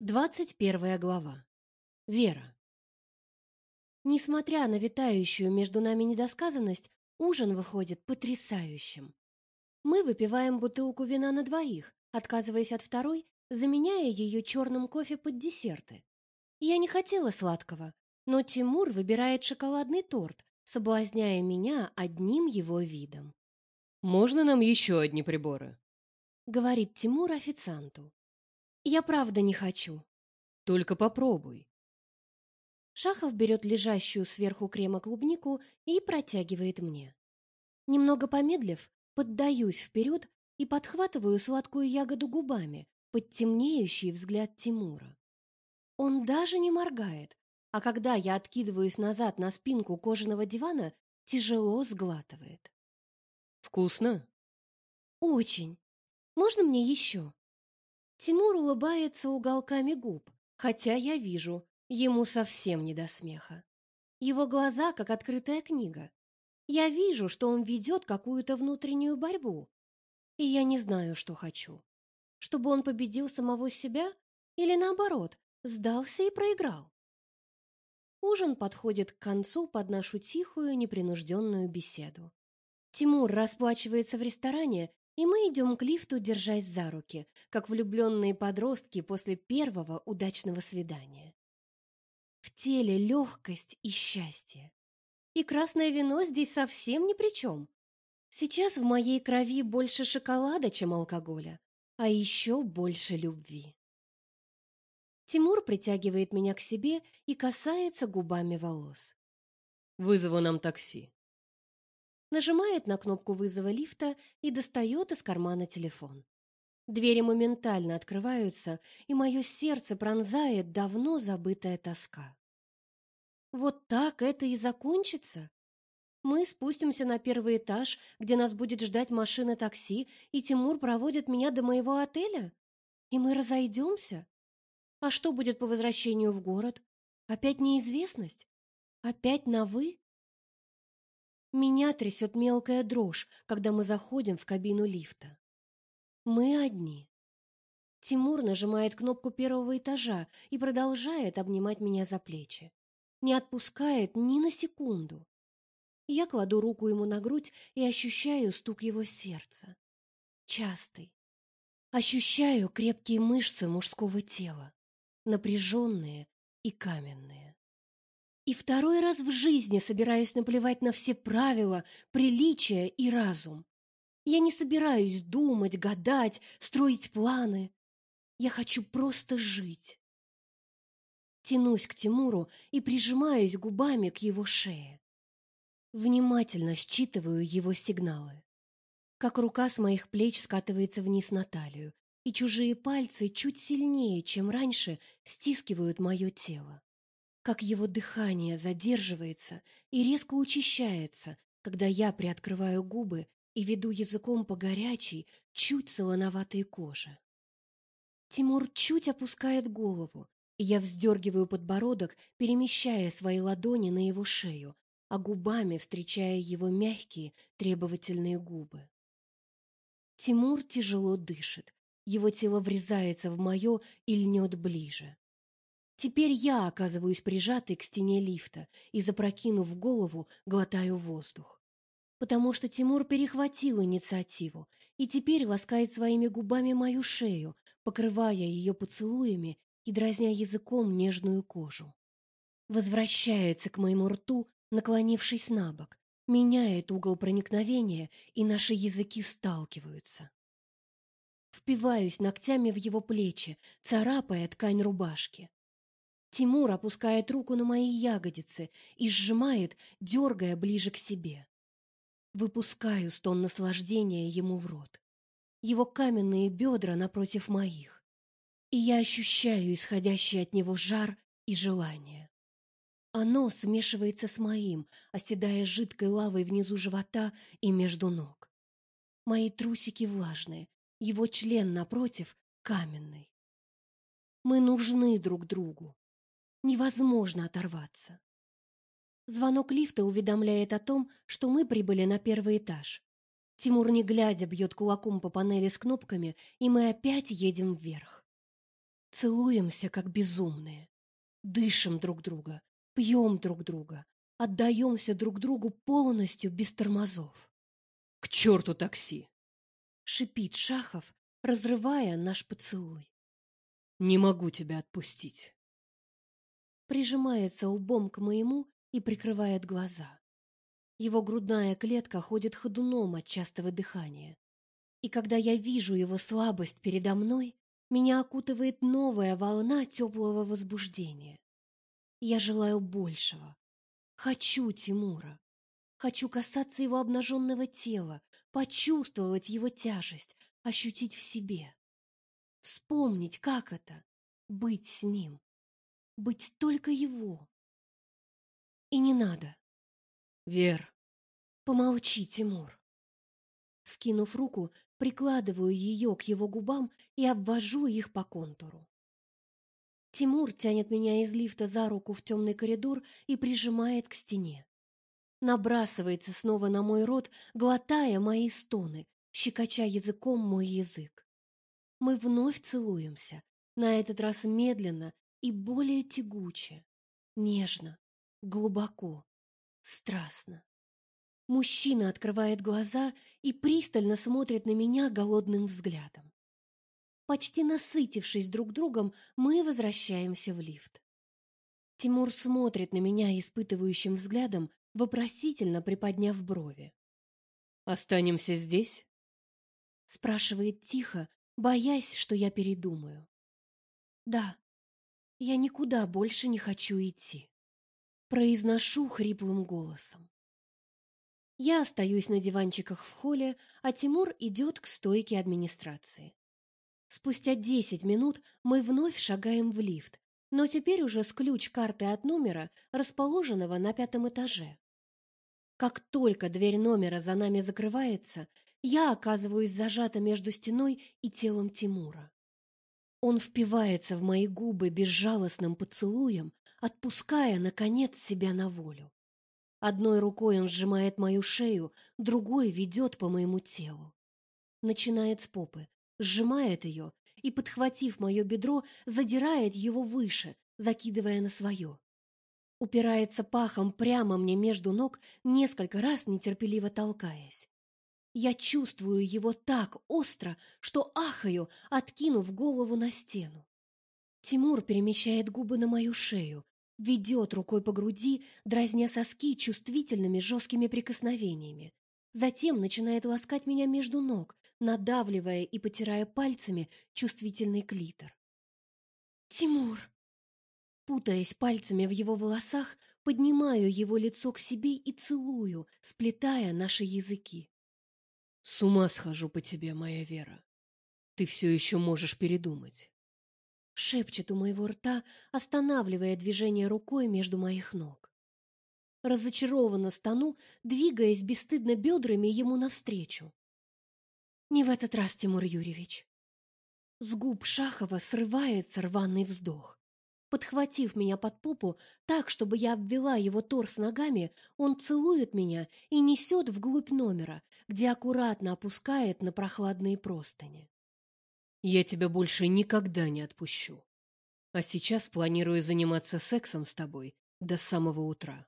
Двадцать первая глава. Вера. Несмотря на витающую между нами недосказанность, ужин выходит потрясающим. Мы выпиваем бутылку вина на двоих, отказываясь от второй, заменяя ее черным кофе под десерты. Я не хотела сладкого, но Тимур выбирает шоколадный торт, соблазняя меня одним его видом. «Можно нам еще одни приборы?» — говорит Тимур официанту. Я правда не хочу. Только попробуй. Шахов берет лежащую сверху крема клубнику и протягивает мне. Немного помедлив, поддаюсь вперед и подхватываю сладкую ягоду губами под темнеющий взгляд Тимура. Он даже не моргает, а когда я откидываюсь назад на спинку кожаного дивана, тяжело сглатывает. «Вкусно?» «Очень. Можно мне еще?» Тимур улыбается уголками губ, хотя я вижу, ему совсем не до смеха. Его глаза как открытая книга. Я вижу, что он ведет какую-то внутреннюю борьбу. И я не знаю, что хочу. Чтобы он победил самого себя или наоборот, сдался и проиграл. Ужин подходит к концу под нашу тихую, непринужденную беседу. Тимур расплачивается в ресторане и мы идем к лифту, держась за руки, как влюбленные подростки после первого удачного свидания. В теле легкость и счастье. И красное вино здесь совсем ни при чем. Сейчас в моей крови больше шоколада, чем алкоголя, а еще больше любви. Тимур притягивает меня к себе и касается губами волос. «Вызову нам такси», нажимает на кнопку вызова лифта и достает из кармана телефон. Двери моментально открываются, и мое сердце пронзает давно забытая тоска. Вот так это и закончится? Мы спустимся на первый этаж, где нас будет ждать машина такси, и Тимур проводит меня до моего отеля? И мы разойдемся? А что будет по возвращению в город? Опять неизвестность? Опять на «вы»? Меня трясет мелкая дрожь, когда мы заходим в кабину лифта. Мы одни. Тимур нажимает кнопку первого этажа и продолжает обнимать меня за плечи. Не отпускает ни на секунду. Я кладу руку ему на грудь и ощущаю стук его сердца. Частый. Ощущаю крепкие мышцы мужского тела, напряженные и каменные. И второй раз в жизни собираюсь наплевать на все правила, приличия и разум. Я не собираюсь думать, гадать, строить планы. Я хочу просто жить. Тянусь к Тимуру и прижимаюсь губами к его шее. Внимательно считываю его сигналы. Как рука с моих плеч скатывается вниз на талию, и чужие пальцы чуть сильнее, чем раньше, стискивают мое тело как его дыхание задерживается и резко учащается, когда я приоткрываю губы и веду языком по горячей, чуть солоноватой коже. Тимур чуть опускает голову, и я вздергиваю подбородок, перемещая свои ладони на его шею, а губами встречая его мягкие, требовательные губы. Тимур тяжело дышит, его тело врезается в мое и льнет ближе. Теперь я оказываюсь прижатой к стене лифта и, запрокинув голову, глотаю воздух. Потому что Тимур перехватил инициативу и теперь ласкает своими губами мою шею, покрывая ее поцелуями и дразня языком нежную кожу. Возвращается к моему рту, наклонившись на бок, меняет угол проникновения, и наши языки сталкиваются. Впиваюсь ногтями в его плечи, царапая ткань рубашки. Тимур опускает руку на мои ягодицы и сжимает, дергая ближе к себе. Выпускаю стон наслаждения ему в рот. Его каменные бедра напротив моих. И я ощущаю исходящий от него жар и желание. Оно смешивается с моим, оседая жидкой лавой внизу живота и между ног. Мои трусики влажные, его член напротив каменный. Мы нужны друг другу. Невозможно оторваться. Звонок лифта уведомляет о том, что мы прибыли на первый этаж. Тимур, не глядя, бьет кулаком по панели с кнопками, и мы опять едем вверх. Целуемся, как безумные. Дышим друг друга, пьем друг друга, отдаемся друг другу полностью без тормозов. К черту такси! Шипит Шахов, разрывая наш поцелуй. Не могу тебя отпустить. Прижимается лбом к моему и прикрывает глаза. Его грудная клетка ходит ходуном от частого дыхания. И когда я вижу его слабость передо мной, меня окутывает новая волна теплого возбуждения. Я желаю большего. Хочу Тимура. Хочу касаться его обнаженного тела, почувствовать его тяжесть, ощутить в себе. Вспомнить, как это — быть с ним. Быть только его. И не надо. Вер. Помолчи, Тимур. Скинув руку, прикладываю ее к его губам и обвожу их по контуру. Тимур тянет меня из лифта за руку в темный коридор и прижимает к стене. Набрасывается снова на мой рот, глотая мои стоны, щекоча языком мой язык. Мы вновь целуемся, на этот раз медленно и более тягуче, нежно, глубоко, страстно. Мужчина открывает глаза и пристально смотрит на меня голодным взглядом. Почти насытившись друг другом, мы возвращаемся в лифт. Тимур смотрит на меня испытывающим взглядом, вопросительно приподняв брови. Останемся здесь? спрашивает тихо, боясь, что я передумаю. Да. Я никуда больше не хочу идти, произношу хриплым голосом. Я остаюсь на диванчиках в холле, а Тимур идет к стойке администрации. Спустя десять минут мы вновь шагаем в лифт, но теперь уже с ключ-карты от номера, расположенного на пятом этаже. Как только дверь номера за нами закрывается, я оказываюсь зажата между стеной и телом Тимура. Он впивается в мои губы безжалостным поцелуем, отпуская наконец себя на волю. Одной рукой он сжимает мою шею, другой ведет по моему телу. Начинает с попы, сжимает ее и, подхватив мое бедро, задирает его выше, закидывая на свое. Упирается пахом прямо мне между ног, несколько раз нетерпеливо толкаясь. Я чувствую его так остро, что ахаю, откинув голову на стену. Тимур перемещает губы на мою шею, ведет рукой по груди, дразня соски чувствительными жесткими прикосновениями. Затем начинает ласкать меня между ног, надавливая и потирая пальцами чувствительный клитор. «Тимур!» Путаясь пальцами в его волосах, поднимаю его лицо к себе и целую, сплетая наши языки. «С ума схожу по тебе, моя Вера. Ты все еще можешь передумать шепчет у моего рта, останавливая движение рукой между моих ног. Разочарованно стану, двигаясь бесстыдно бедрами ему навстречу. Не в этот раз, Тимур Юрьевич. С губ Шахова срывается рваный вздох. Подхватив меня под попу так, чтобы я обвела его торс ногами, он целует меня и несет вглубь номера, где аккуратно опускает на прохладные простыни. Я тебя больше никогда не отпущу. А сейчас планирую заниматься сексом с тобой до самого утра.